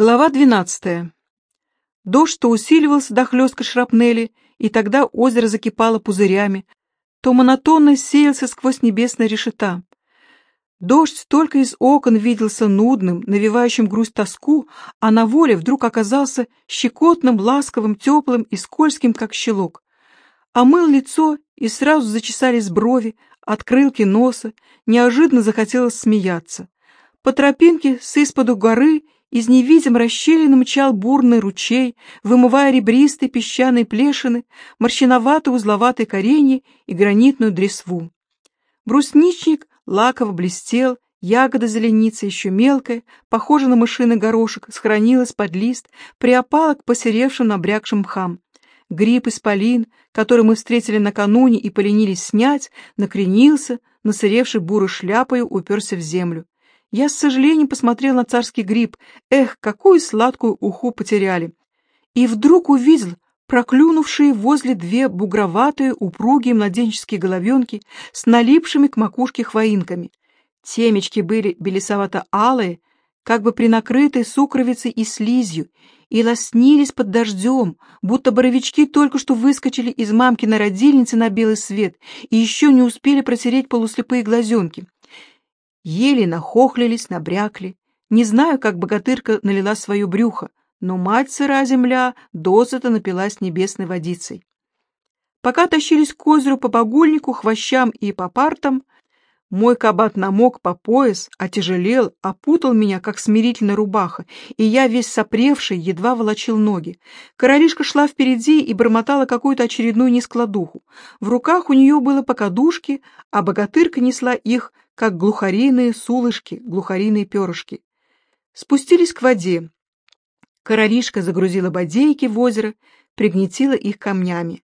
Глава 12. Дождь то усиливался до хлестка шрапнели, и тогда озеро закипало пузырями, то монотонно сеялся сквозь небесные решета. Дождь только из окон виделся нудным, навевающим грусть тоску, а на воле вдруг оказался щекотным, ласковым, теплым и скользким, как щелок. Омыл лицо, и сразу зачесались брови, открылки носа, неожиданно захотелось смеяться. По тропинке с исподу горы из невидим расщелин мчал бурный ручей, вымывая ребристые песчаные плешины, морщиноватые узловатые коренья и гранитную дресву. Брусничник лаково блестел, ягода зеленица еще мелкая, похожа на мышиный горошек, сохранилась под лист, приопала к посеревшим набрякшим мхам. Гриб-исполин, который мы встретили накануне и поленились снять, накренился, насыревший бурой шляпою уперся в землю. Я с сожалением посмотрел на царский гриб. Эх, какую сладкую уху потеряли. И вдруг увидел проклюнувшие возле две бугроватые, упругие младенческие головенки с налипшими к макушке хвоинками. Темечки были белесовато-алые, как бы принакрытые сукровицей и слизью, и лоснились под дождем, будто боровички только что выскочили из мамкиной родильницы на белый свет и еще не успели протереть полуслепые глазенки. Еле нахохлились, набрякли. Не знаю, как богатырка налила свое брюхо, но мать сыра земля досыта напилась небесной водицей. Пока тащились к озеру по багульнику, хвощам и по партам, мой кабат намок по пояс, отяжелел, опутал меня, как смирительная рубаха, и я, весь сопревший, едва волочил ноги. Королишка шла впереди и бормотала какую-то очередную нескладуху. В руках у нее было по кадушке, а богатырка несла их как глухариные сулышки, глухариные перышки. Спустились к воде. Королишка загрузила бодейки в озеро, пригнетила их камнями.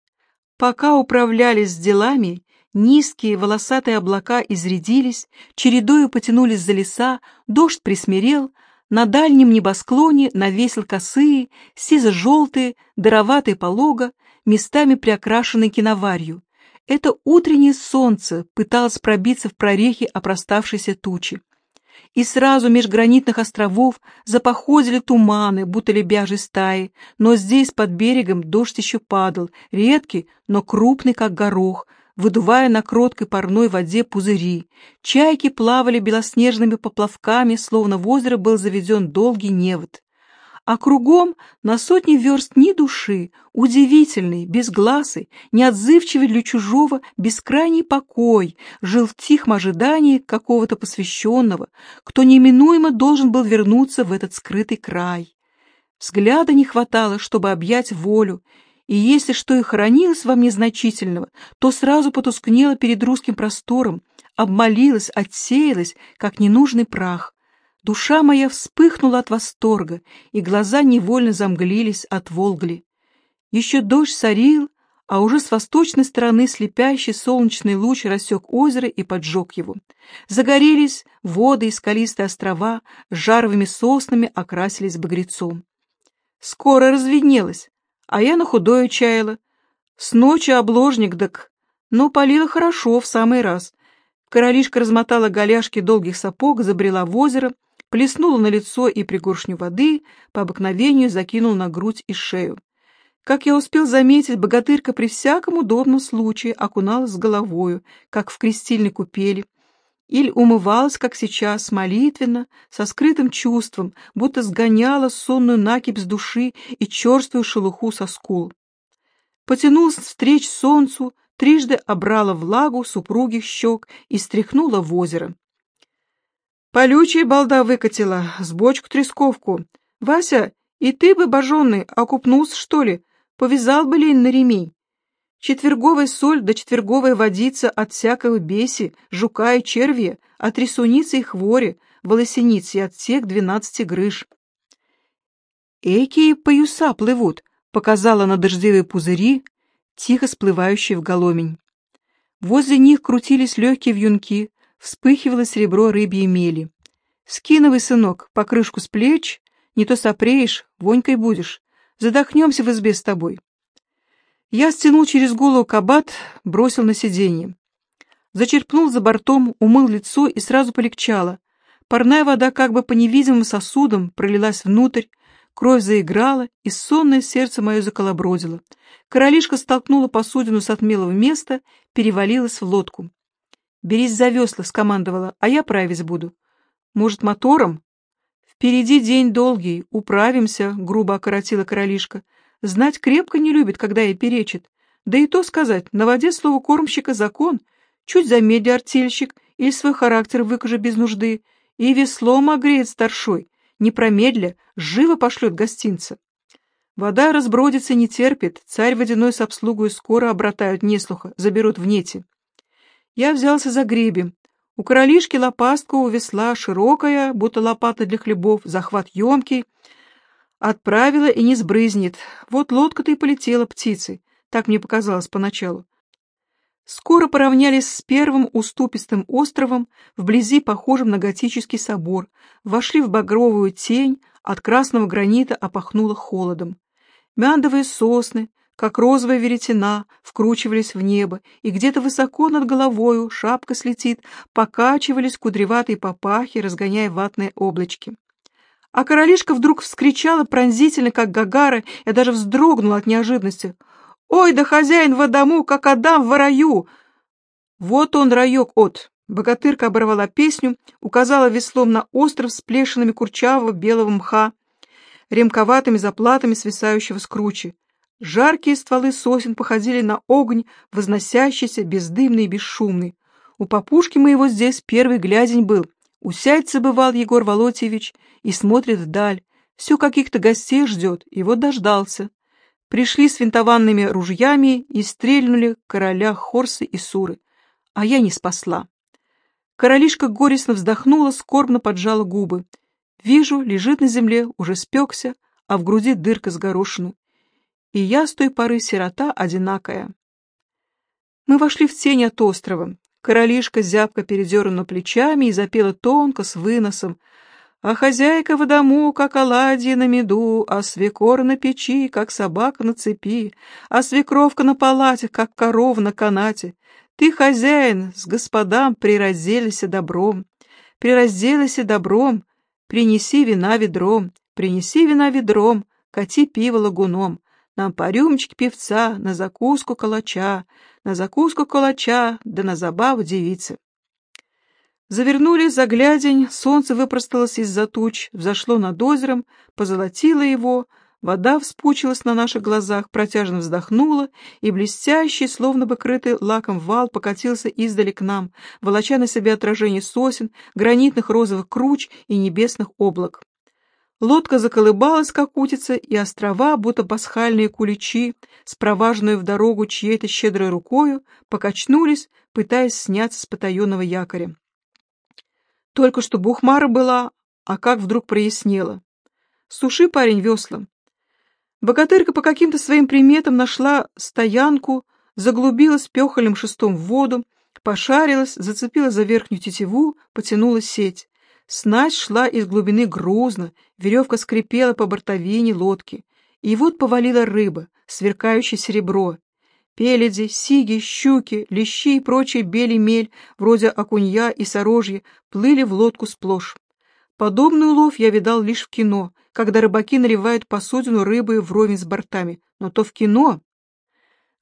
Пока управлялись с делами, низкие волосатые облака изрядились, чередою потянулись за леса, дождь присмирел, на дальнем небосклоне навесил косые, сизо-желтые, дароватые полога, местами приокрашенные киноварью. Это утреннее солнце пыталось пробиться в прорехи опроставшейся тучи. И сразу меж гранитных островов запоходили туманы, будто лебяжьи стаи, но здесь под берегом дождь еще падал, редкий, но крупный, как горох, выдувая на кроткой парной воде пузыри. Чайки плавали белоснежными поплавками, словно в озеро был заведен долгий невод а кругом на сотни верст ни души, удивительный, безгласый, неотзывчивый для чужого, бескрайний покой, жил в тихом ожидании какого-то посвященного, кто неминуемо должен был вернуться в этот скрытый край. Взгляда не хватало, чтобы объять волю, и если что и хранилось во мне значительного, то сразу потускнело перед русским простором, обмолилось, отсеялось, как ненужный прах. Душа моя вспыхнула от восторга, и глаза невольно замглились от Волгли. Еще дождь сорил, а уже с восточной стороны слепящий солнечный луч рассек озеро и поджег его. Загорелись воды и скалистые острова, жаровыми соснами окрасились багрецом. Скоро разведнелось, а я на худое чаяла. С ночи обложник дак, но полила хорошо, в самый раз. Королишка размотала голяшки долгих сапог, забрела в озеро, плеснула на лицо и пригоршню воды, по обыкновению закинул на грудь и шею. Как я успел заметить, богатырка при всяком удобном случае окуналась с головою, как в крестильной купели, или умывалась, как сейчас, молитвенно, со скрытым чувством, будто сгоняла сонную накипь с души и черствую шелуху со скул. Потянулась встреч солнцу, трижды обрала влагу супругих щек и стряхнула в озеро. Полючая балда выкатила, с бочку тресковку. Вася, и ты бы, божонный, окупнулся, что ли? Повязал бы лень на ремень. Четверговая соль да четверговая водица от всякого беси, жука и червя, от рисуницы и хвори, волосеницы и от всех двенадцати грыж. «Экие поюса плывут», — показала на дождевые пузыри, тихо сплывающие в голомень. Возле них крутились легкие вьюнки, вспыхивало серебро рыбьей мели. «Скиновый, сынок, покрышку с плеч, не то сопреешь, вонькой будешь. Задохнемся в избе с тобой». Я стянул через голову кабат, бросил на сиденье. Зачерпнул за бортом, умыл лицо и сразу полегчало. Парная вода как бы по невидимым сосудам пролилась внутрь, Кровь заиграла, и сонное сердце мое заколобродило. Королишка столкнула посудину с отмелого места, перевалилась в лодку. «Берись за весла», — скомандовала, — «а я править буду». «Может, мотором?» «Впереди день долгий, управимся», — грубо окоротила королишка. «Знать крепко не любит, когда ей перечит. Да и то сказать, на воде слово кормщика закон. Чуть замедли артельщик или свой характер выкажи без нужды, и веслом огреет старшой, не промедля, живо пошлет гостинца. Вода разбродится не терпит, царь водяной с обслугой скоро обратают неслуха, заберут в нети. Я взялся за гребем. У королишки лопастка у весла широкая, будто лопата для хлебов, захват емкий. Отправила и не сбрызнет. Вот лодка-то и полетела птицей. Так мне показалось поначалу. Скоро поравнялись с первым уступистым островом, вблизи похожим на готический собор, вошли в багровую тень, от красного гранита опахнуло холодом. Мяндовые сосны, как розовая веретена, вкручивались в небо, и где-то высоко над головою, шапка слетит, покачивались кудреватые папахи, разгоняя ватные облачки. А королишка вдруг вскричала пронзительно, как Гагара, и даже вздрогнула от неожиданности. «Ой, да хозяин в дому, как Адам в раю!» «Вот он, раек от!» Богатырка оборвала песню, указала веслом на остров с плешинами курчавого белого мха, ремковатыми заплатами свисающего с кручи. Жаркие стволы сосен походили на огонь, возносящийся, бездымный и бесшумный. У папушки моего здесь первый глядень был. Усядется, бывал Егор Волотьевич, и смотрит вдаль. Все каких-то гостей ждет, и вот дождался. Пришли с винтованными ружьями и стрельнули короля Хорсы и Суры. А я не спасла. Королишка горестно вздохнула, скорбно поджала губы. Вижу, лежит на земле, уже спекся, а в груди дырка с горошину и я с той поры сирота одинакая. Мы вошли в тень от острова. Королишка зябко передернула плечами и запела тонко, с выносом. А хозяйка в дому, как оладьи на меду, а свекор на печи, как собака на цепи, а свекровка на палате, как коров на канате. Ты, хозяин, с господам приразделися добром, приразделися добром, принеси вина ведром, принеси вина ведром, кати пиво лагуном. Нам по рюмочке певца, на закуску калача, на закуску калача, да на забаву девицы. Завернули за глядень, солнце выпросталось из-за туч, взошло над озером, позолотило его, вода вспучилась на наших глазах, протяжно вздохнула, и блестящий, словно бы крытый лаком вал, покатился издали к нам, волоча на себе отражение сосен, гранитных розовых круч и небесных облак. Лодка заколыбалась, как утица, и острова, будто пасхальные куличи, спроваженные в дорогу чьей-то щедрой рукою, покачнулись, пытаясь сняться с потаенного якоря. Только что бухмара была, а как вдруг прояснело. Суши, парень, весла. Богатырка по каким-то своим приметам нашла стоянку, заглубилась пехолем шестом в воду, пошарилась, зацепила за верхнюю тетиву, потянула сеть. Снасть шла из глубины грузно, веревка скрипела по бортовине лодки. И вот повалила рыба, сверкающее серебро. Пеледи, сиги, щуки, лещи и прочие бели мель, вроде окунья и сорожья, плыли в лодку сплошь. Подобный улов я видал лишь в кино, когда рыбаки наливают посудину рыбы вровень с бортами. Но то в кино.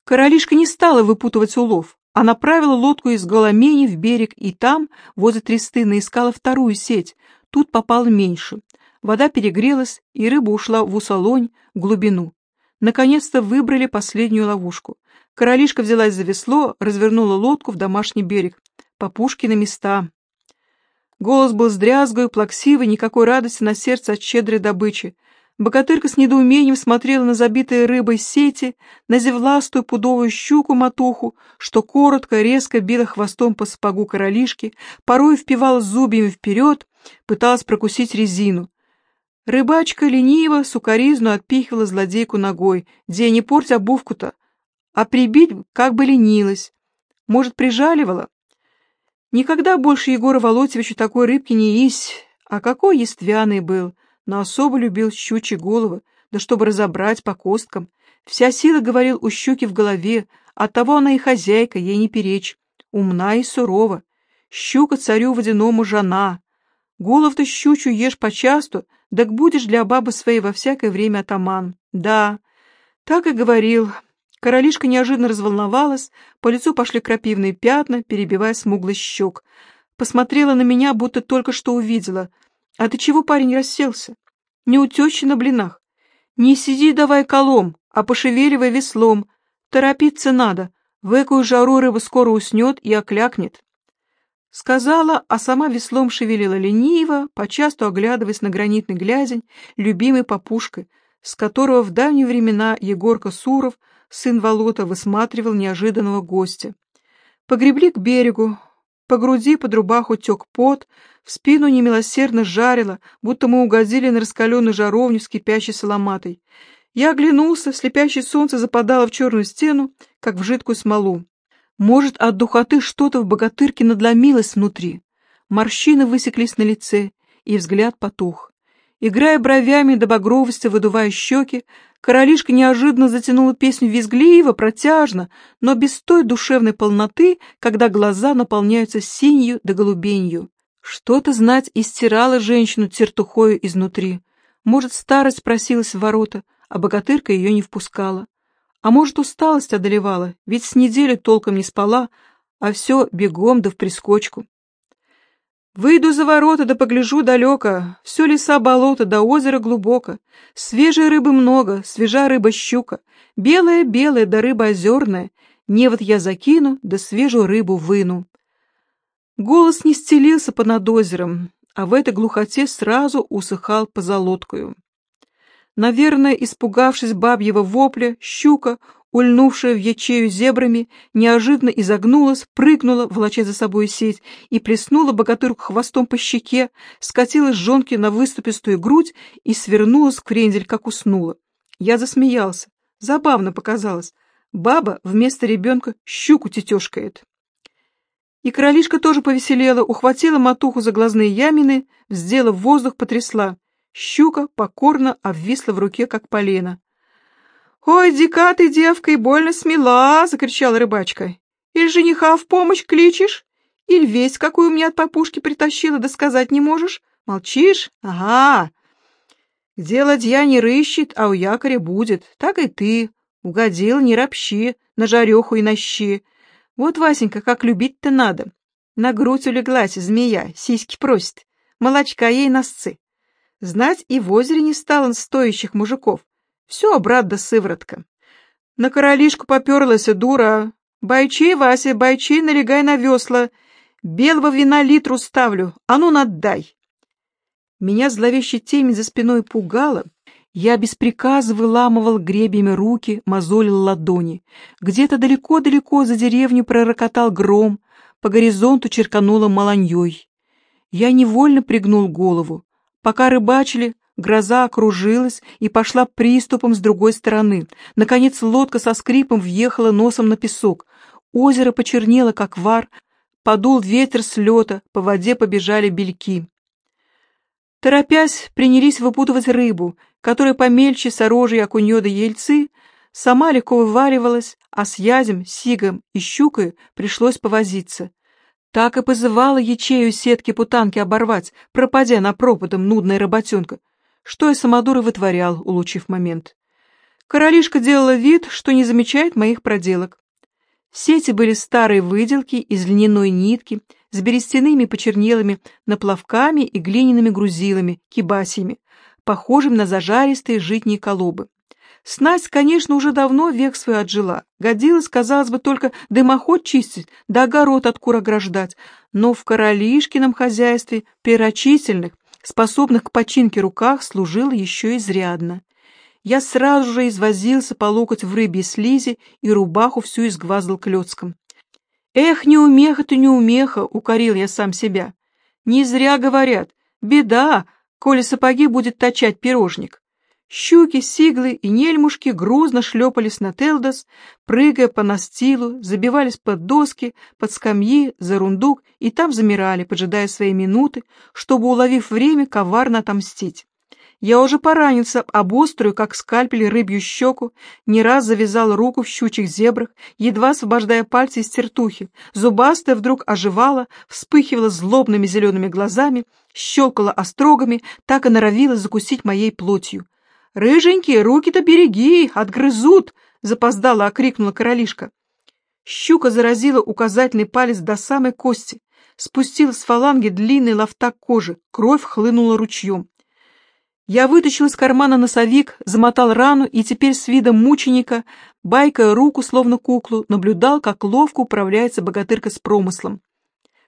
Королишка не стала выпутывать улов а направила лодку из Голомени в берег, и там, возле Трестына, искала вторую сеть. Тут попало меньше. Вода перегрелась, и рыба ушла в усолонь, глубину. Наконец-то выбрали последнюю ловушку. Королишка взялась за весло, развернула лодку в домашний берег. По пушке на места. Голос был сдрязгой, плаксивый, никакой радости на сердце от щедрой добычи. Богатырка с недоумением смотрела на забитые рыбой сети, на зевластую пудовую щуку-матуху, что коротко, резко била хвостом по сапогу королишки, порой впивала зубьями вперед, пыталась прокусить резину. Рыбачка лениво, сукоризну отпихивала злодейку ногой, где не порть обувку-то, а прибить как бы ленилась. Может, прижаливала? Никогда больше Егора Володьевичу такой рыбки не есть, а какой яствяный был — но особо любил щучьи головы, да чтобы разобрать по косткам. Вся сила, говорил, у щуки в голове, оттого она и хозяйка, ей не перечь, умна и сурова. Щука царю водяному жена. Голов-то щучу ешь почасту, Так будешь для бабы своей во всякое время атаман. Да, так и говорил. Королишка неожиданно разволновалась, по лицу пошли крапивные пятна, перебивая смуглый щек. Посмотрела на меня, будто только что увидела. А ты чего, парень, расселся? Не у на блинах. Не сиди давай колом, а пошевеливай веслом. Торопиться надо. В экую жару рыба скоро уснет и оклякнет. Сказала, а сама веслом шевелила лениво, почасту оглядываясь на гранитный глязень, любимой попушкой, с которого в давние времена Егорка Суров, сын Волота, высматривал неожиданного гостя. Погребли к берегу, по груди под рубаху тек пот, в спину немилосердно жарило, будто мы угодили на раскаленную жаровню с кипящей соломатой. Я оглянулся, слепящее солнце западало в черную стену, как в жидкую смолу. Может, от духоты что-то в богатырке надломилось внутри. Морщины высеклись на лице, и взгляд потух. Играя бровями до багровости, выдувая щеки, королишка неожиданно затянула песню визгливо, протяжно, но без той душевной полноты, когда глаза наполняются синью да голубенью. Что-то знать истирало женщину тертухою изнутри. Может, старость просилась в ворота, а богатырка ее не впускала. А может, усталость одолевала, ведь с недели толком не спала, а все бегом да в прискочку. Выйду за ворота да погляжу далеко, все леса болото да озеро глубоко. Свежей рыбы много, свежа рыба-щука, белая-белая да рыба озерная. Невод я закину, да свежую рыбу выну. Голос не стелился по над озером, а в этой глухоте сразу усыхал по золоткою. Наверное, испугавшись бабьего вопля, щука, ульнувшая в ячею зебрами, неожиданно изогнулась, прыгнула, волоча за собой сеть, и плеснула богатырку хвостом по щеке, скатилась жонки на выступистую грудь и свернулась в крендель, как уснула. Я засмеялся. Забавно показалось. Баба вместо ребенка щуку тетешкает. И королишка тоже повеселела, ухватила матуху за глазные ямины, сделав воздух, потрясла. Щука покорно обвисла в руке, как полено. «Ой, дика ты, девка, и больно смела!» — закричала рыбачка. «Или жениха в помощь кличешь? Или весть, какую мне от попушки притащила, да сказать не можешь? Молчишь? Ага!» «Где ладья не рыщет, а у якоря будет, так и ты. Угодил, не ропщи, на жареху и на щи. Вот, Васенька, как любить-то надо. На грудь улеглась змея, сиськи просит. Молочка ей на сцы. Знать и в озере не стало стоящих мужиков. Все, брат да сыворотка. На королишку поперлась дура. Бойчи, Вася, бойчи, налегай на весла. Белого вина литру ставлю, а ну надай. Меня зловещий темень за спиной пугало. Я без приказа выламывал гребями руки, мозолил ладони. Где-то далеко-далеко за деревню пророкотал гром, по горизонту черкануло маланьей. Я невольно пригнул голову. Пока рыбачили, гроза окружилась и пошла приступом с другой стороны. Наконец лодка со скрипом въехала носом на песок. Озеро почернело, как вар, подул ветер с лета, по воде побежали бельки. Торопясь, принялись выпутывать рыбу, которая помельче сорожей окуньё да ельцы, сама легко вываривалась, а с язем, сигом и щукой пришлось повозиться. Так и позывала ячею сетки путанки оборвать, пропадя на пропадом нудная работенка, что и самодур и вытворял, улучив момент. Королишка делала вид, что не замечает моих проделок. Сети были старые выделки из льняной нитки, с берестяными почернелыми наплавками и глиняными грузилами, кибасиями, похожим на зажаристые житние колобы. Снасть, конечно, уже давно век свой отжила. Годилось, казалось бы, только дымоход чистить, да огород от кур ограждать. Но в королишкином хозяйстве перочительных, способных к починке руках, служила еще изрядно. Я сразу же извозился по локоть в рыбьей слизи и рубаху всю изгваздал клёцком. «Эх, неумеха ты неумеха!» — укорил я сам себя. «Не зря говорят. Беда, коли сапоги будет точать пирожник». Щуки, сиглы и нельмушки грузно шлепались на Телдос, прыгая по настилу, забивались под доски, под скамьи, за рундук и там замирали, поджидая своей минуты, чтобы, уловив время, коварно отомстить. Я уже поранился об острую, как скальпель, рыбью щеку, не раз завязал руку в щучьих зебрах, едва освобождая пальцы из тертухи. Зубастая вдруг оживала, вспыхивала злобными зелеными глазами, щелкала острогами, так и норовила закусить моей плотью. «Рыженький, руки-то береги, отгрызут!» — запоздала окрикнула королишка. Щука заразила указательный палец до самой кости, спустила с фаланги длинный лофтак кожи, кровь хлынула ручьем. Я вытащил из кармана носовик, замотал рану и теперь с видом мученика, байкая руку, словно куклу, наблюдал, как ловко управляется богатырка с промыслом.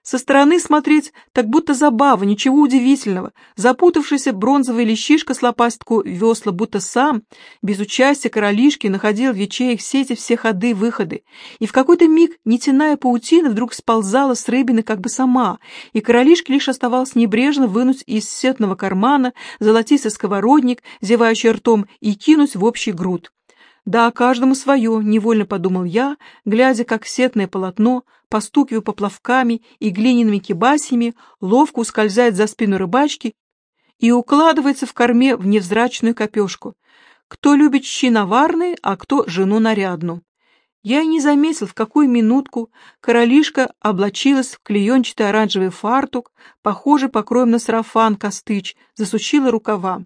Со стороны смотреть, так будто забава, ничего удивительного. Запутавшийся бронзовый лещишка с лопастку весла, будто сам, без участия королишки, находил в ячеях сети все ходы-выходы. И в какой-то миг нетяная паутина вдруг сползала с рыбины как бы сама, и королишке лишь оставалось небрежно вынуть из сетного кармана золотистый сковородник, зевающий ртом, и кинуть в общий груд. Да, каждому свое, невольно подумал я, глядя, как сетное полотно, постукивая поплавками и глиняными кибасями, ловко ускользает за спину рыбачки и укладывается в корме в невзрачную копешку. Кто любит щи наварные, а кто жену нарядную. Я и не заметил, в какую минутку королишка облачилась в клеенчатый оранжевый фартук, похожий покроем на сарафан костыч, засучила рукава.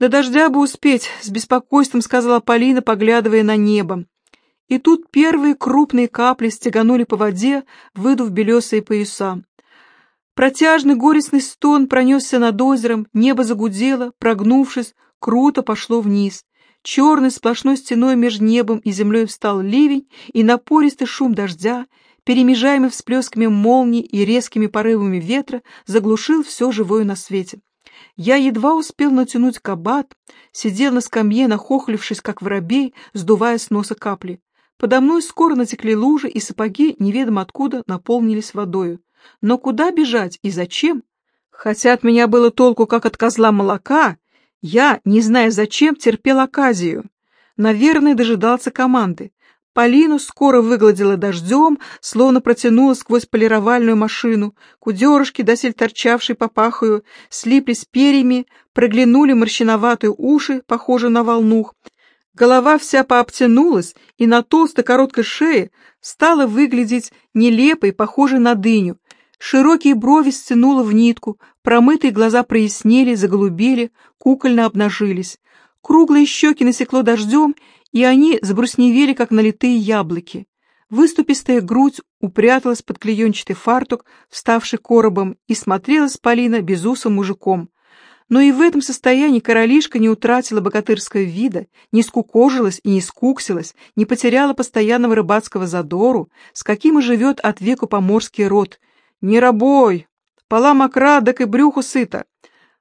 «До дождя бы успеть», — с беспокойством сказала Полина, поглядывая на небо. И тут первые крупные капли стеганули по воде, выдув белесые пояса. Протяжный горестный стон пронесся над озером, небо загудело, прогнувшись, круто пошло вниз. Черной сплошной стеной между небом и землей встал ливень, и напористый шум дождя, перемежаемый всплесками молний и резкими порывами ветра, заглушил все живое на свете. Я едва успел натянуть кабат, сидел на скамье, нахохлившись, как воробей, сдувая с носа капли. Подо мной скоро натекли лужи, и сапоги, неведомо откуда, наполнились водою. Но куда бежать и зачем? Хотя от меня было толку, как от козла молока, я, не зная зачем, терпел оказию. Наверное, дожидался команды. Полину скоро выгладила дождем, словно протянула сквозь полировальную машину. Кудерышки, досель торчавшие по пахою, слиплись перьями, проглянули морщиноватые уши, похожие на волнух. Голова вся пообтянулась, и на толстой короткой шее стала выглядеть нелепой, похожей на дыню. Широкие брови стянуло в нитку, промытые глаза прояснели, заголубели, кукольно обнажились. Круглые щеки насекло дождем, и они сбрусневели, как налитые яблоки. Выступистая грудь упряталась под клеенчатый фартук, вставший коробом, и смотрелась Полина безусым мужиком. Но и в этом состоянии королишка не утратила богатырского вида, не скукожилась и не скуксилась, не потеряла постоянного рыбацкого задору, с каким и живет от веку поморский род. Не рабой, пола мокра, так и брюху сыта.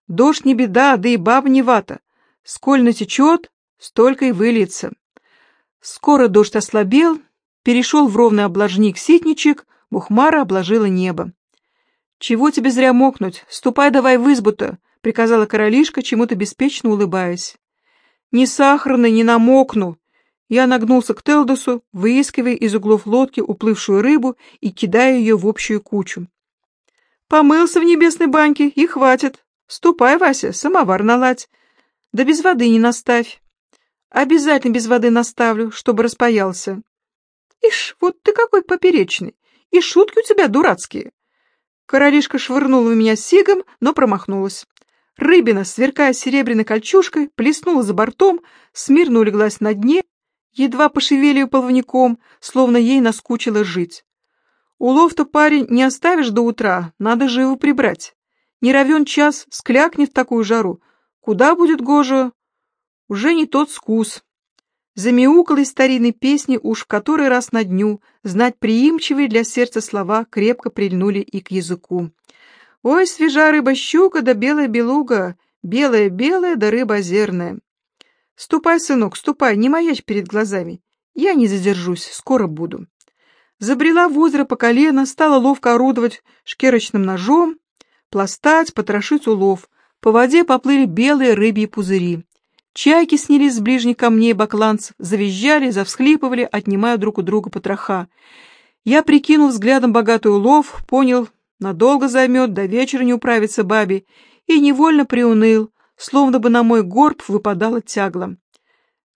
Дождь не беда, да и баб не вата. Сколь натечет, столько и выльется. Скоро дождь ослабел, перешел в ровный обложник-ситничек, бухмара обложила небо. «Чего тебе зря мокнуть? Ступай давай в избу-то!» — приказала королишка, чему-то беспечно улыбаясь. «Ни сахарный, ни намокну!» Я нагнулся к Телдосу, выискивая из углов лодки уплывшую рыбу и кидая ее в общую кучу. «Помылся в небесной баньке, и хватит. Ступай, Вася, самовар наладь. Да без воды не наставь». Обязательно без воды наставлю, чтобы распаялся. Ишь, вот ты какой поперечный. И шутки у тебя дурацкие. Королишка швырнула в меня сигом, но промахнулась. Рыбина, сверкая серебряной кольчушкой, плеснула за бортом, смирно улеглась на дне, едва пошевели ее половником, словно ей наскучило жить. Улов-то, парень, не оставишь до утра, надо живо прибрать. Не равен час, склякнет в такую жару. Куда будет гоже уже не тот скус. Замяукал старинной песни уж в который раз на дню, знать приимчивые для сердца слова крепко прильнули и к языку. Ой, свежа рыба-щука да белая белуга, белая-белая да рыба озерная. Ступай, сынок, ступай, не маячь перед глазами. Я не задержусь, скоро буду. Забрела в озеро по колено, стала ловко орудовать шкерочным ножом, пластать, потрошить улов. По воде поплыли белые рыбьи пузыри. Чайки снялись с ближних камней бакланцев, завизжали, завсхлипывали, отнимая друг у друга потроха. Я прикинул взглядом богатый улов, понял, надолго займет, до вечера не управится бабе, и невольно приуныл, словно бы на мой горб выпадала тягла.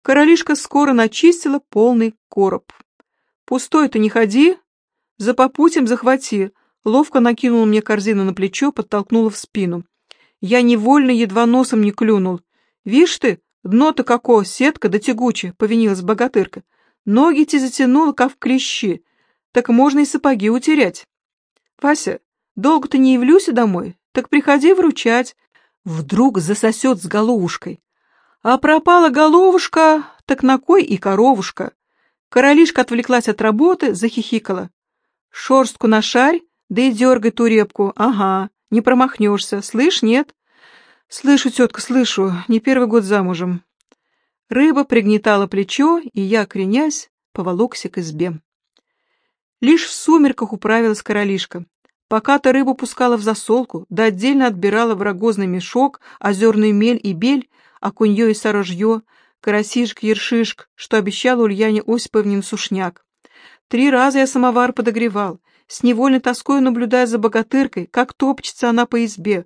Королишка скоро начистила полный короб. «Пустой-то не ходи, за попутем захвати», ловко накинула мне корзину на плечо, подтолкнула в спину. Я невольно едва носом не клюнул. «Вишь ты, дно-то какое, сетка да тягуче», — повинилась богатырка. «Ноги те затянула, как в клещи, так можно и сапоги утерять». «Вася, долго-то не явлюсь домой, так приходи вручать». Вдруг засосет с головушкой. А пропала головушка, так на кой и коровушка? Королишка отвлеклась от работы, захихикала. Шорстку на шарь, да и дергай ту репку, ага, не промахнешься, слышь, нет? Слышу, тетка, слышу, не первый год замужем. Рыба пригнетала плечо, и я, кренясь, поволокся к избе. Лишь в сумерках управилась королишка. Пока-то рыбу пускала в засолку, да отдельно отбирала в рогозный мешок озерную мель и бель, окунье и сорожье, карасишк, ершишк, что обещал Ульяне Осиповне сушняк. Три раза я самовар подогревал, с невольной тоской наблюдая за богатыркой, как топчется она по избе,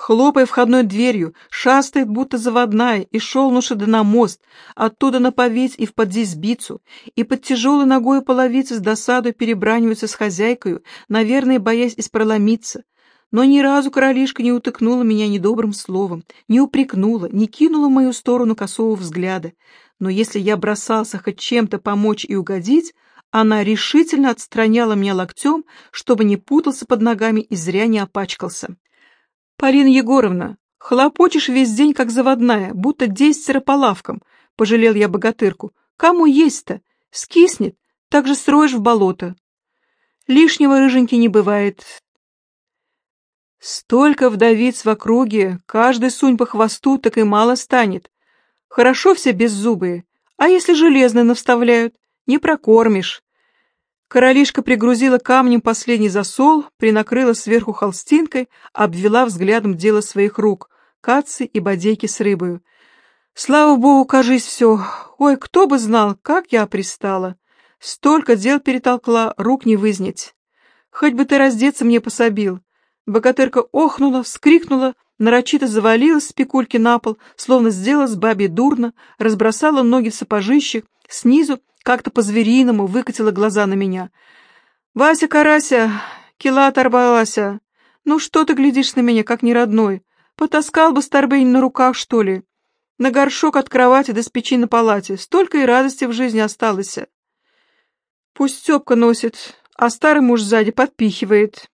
хлопая входной дверью, шастает, будто заводная, и шел Нушида на мост, оттуда на поведь и в подзизбицу, и под тяжелой ногой половицы с досадой перебраниваются с хозяйкою, наверное, боясь испроломиться. Но ни разу королишка не утыкнула меня недобрым словом, не упрекнула, не кинула в мою сторону косого взгляда. Но если я бросался хоть чем-то помочь и угодить, она решительно отстраняла меня локтем, чтобы не путался под ногами и зря не опачкался. «Полина Егоровна, хлопочешь весь день, как заводная, будто десятеро по лавкам», — пожалел я богатырку. «Кому есть-то? Скиснет, так же строишь в болото». Лишнего рыженьки не бывает. Столько вдовиц в округе, каждый сунь по хвосту, так и мало станет. Хорошо все беззубые, а если железные навставляют, не прокормишь. Королишка пригрузила камнем последний засол, принакрыла сверху холстинкой, обвела взглядом дело своих рук, кацы и бодейки с рыбою. Слава богу, кажись, все. Ой, кто бы знал, как я пристала. Столько дел перетолкла, рук не вызнять. Хоть бы ты раздеться мне пособил. Богатырка охнула, вскрикнула, нарочито завалилась с пекульки на пол, словно сделала с бабей дурно, разбросала ноги в сапожищах, снизу как-то по-звериному выкатила глаза на меня. «Вася Карася, кила оторвалася. Ну что ты глядишь на меня, как неродной? Потаскал бы Старбень на руках, что ли? На горшок от кровати до с на палате. Столько и радости в жизни осталось. Пусть Степка носит, а старый муж сзади подпихивает.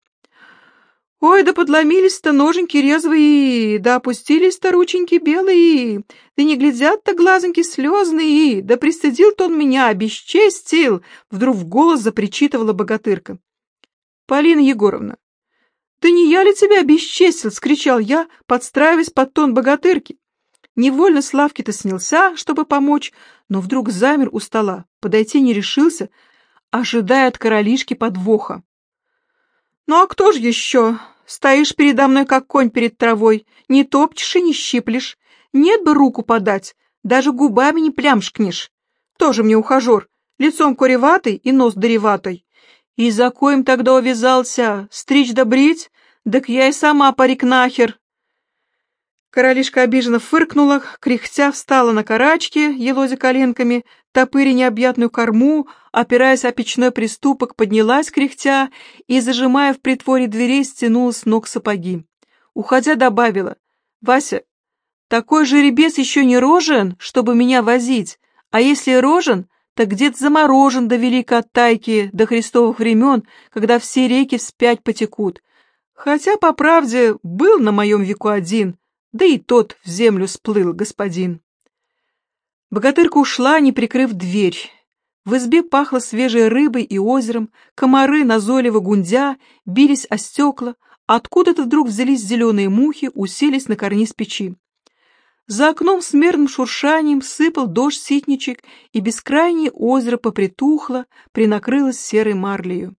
Ой, да подломились-то ноженьки резвые, да опустились-то рученьки белые, да не глядят-то глазоньки слезные, да пристыдил-то он меня, обесчестил, вдруг в голос запричитывала богатырка. Полина Егоровна, да не я ли тебя обесчестил, скричал я, подстраиваясь под тон богатырки. Невольно с лавки-то снялся, чтобы помочь, но вдруг замер у стола, подойти не решился, ожидая от королишки подвоха. «Ну а кто ж еще?» Стоишь передо мной, как конь перед травой, не топчешь и не щиплешь. Нет бы руку подать, даже губами не плямшкнешь. Тоже мне ухажер, лицом куреватый и нос дыреватый. И за коем тогда увязался, стричь да брить? Так я и сама парикнахер. Королишка обиженно фыркнула, кряхтя встала на карачки, елозя коленками, топыря необъятную корму, опираясь о печной приступок, поднялась кряхтя и, зажимая в притворе дверей, стянула с ног сапоги. Уходя, добавила, «Вася, такой жеребец еще не рожен, чтобы меня возить, а если рожен, так где-то заморожен до великой оттайки, до христовых времен, когда все реки вспять потекут. Хотя, по правде, был на моем веку один, да и тот в землю сплыл, господин. Богатырка ушла, не прикрыв дверь. В избе пахло свежей рыбой и озером, комары назойливо гундя бились о стекла, откуда-то вдруг взялись зеленые мухи, уселись на карниз печи. За окном с мерным шуршанием сыпал дождь-ситничек, и бескрайнее озеро попритухло, принакрылось серой марлею.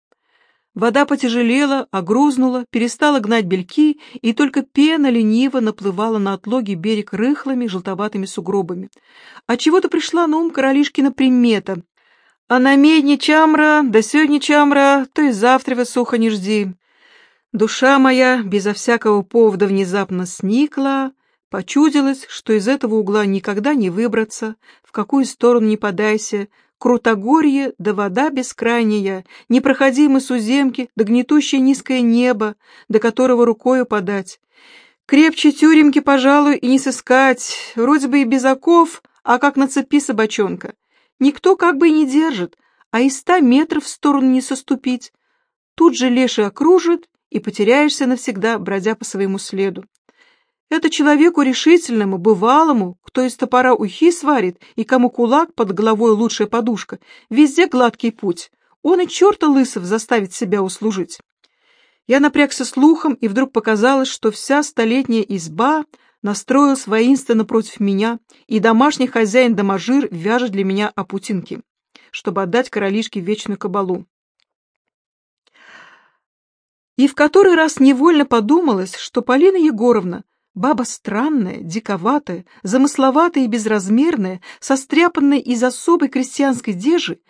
Вода потяжелела, огрузнула, перестала гнать бельки, и только пена лениво наплывала на отлогий берег рыхлыми желтоватыми сугробами. А чего-то пришла на ум королишкина примета. А на медне чамра, да сегодня чамра, то и завтра сухо не жди. Душа моя безо всякого повода внезапно сникла, Почудилось, что из этого угла никогда не выбраться, в какую сторону не подайся, крутогорье да вода бескрайняя, непроходимы суземки да гнетущее низкое небо, до которого рукою подать. Крепче тюремки, пожалуй, и не сыскать, вроде бы и без оков, а как на цепи собачонка. Никто как бы и не держит, а и ста метров в сторону не соступить. Тут же леший окружит, и потеряешься навсегда, бродя по своему следу. Это человеку решительному, бывалому, кто из топора ухи сварит и кому кулак под головой лучшая подушка, везде гладкий путь. Он и черта лысов заставит себя услужить. Я напрягся слухом, и вдруг показалось, что вся столетняя изба настроилась воинственно против меня, и домашний хозяин-доможир вяжет для меня опутинки, чтобы отдать королишке вечную кабалу. И в который раз невольно подумалось, что Полина Егоровна, баба странная, диковатая, замысловатая и безразмерная, состряпанная из особой крестьянской дежи,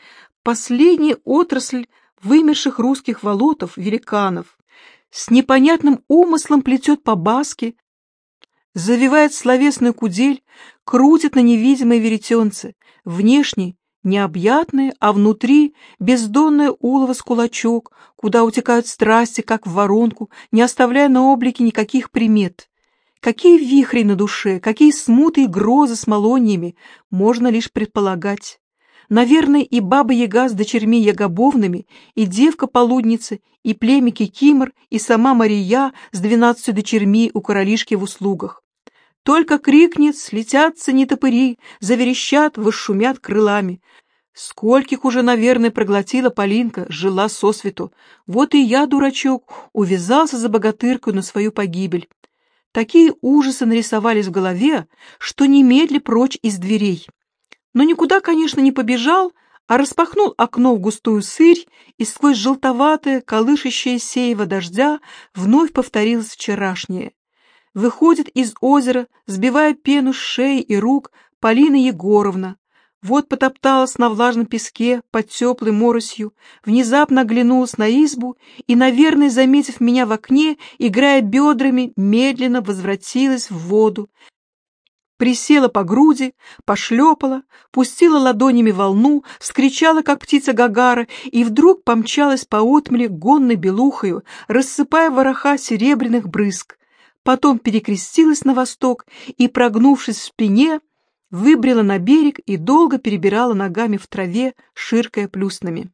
последняя отрасль вымерших русских волотов, великанов, с непонятным умыслом плетет по баске, завивает словесную кудель, крутит на невидимой веретенце, внешне необъятное, а внутри бездонное улово с кулачок, куда утекают страсти, как в воронку, не оставляя на облике никаких примет. Какие вихри на душе, какие смуты и грозы с малоньями, можно лишь предполагать. Наверное, и баба-яга с дочерьми ягобовными, и девка-полудница, и племя Кимр, и сама Мария с двенадцатью дочерьми у королишки в услугах. Только крикнет, слетятся нетопыри, заверещат, восшумят крылами. Скольких уже, наверное, проглотила Полинка, жила сосвету. Вот и я, дурачок, увязался за богатыркой на свою погибель. Такие ужасы нарисовались в голове, что немедли прочь из дверей. Но никуда, конечно, не побежал, а распахнул окно в густую сырь, и сквозь желтоватое, колышащее сеево дождя вновь повторилось вчерашнее выходит из озера, сбивая пену с шеи и рук, Полина Егоровна. Вот потопталась на влажном песке под теплой моросью, внезапно оглянулась на избу и, наверное, заметив меня в окне, играя бедрами, медленно возвратилась в воду. Присела по груди, пошлепала, пустила ладонями волну, вскричала, как птица Гагара, и вдруг помчалась по отмеле гонной белухою, рассыпая вороха серебряных брызг потом перекрестилась на восток и, прогнувшись в спине, выбрела на берег и долго перебирала ногами в траве, ширкая плюснами.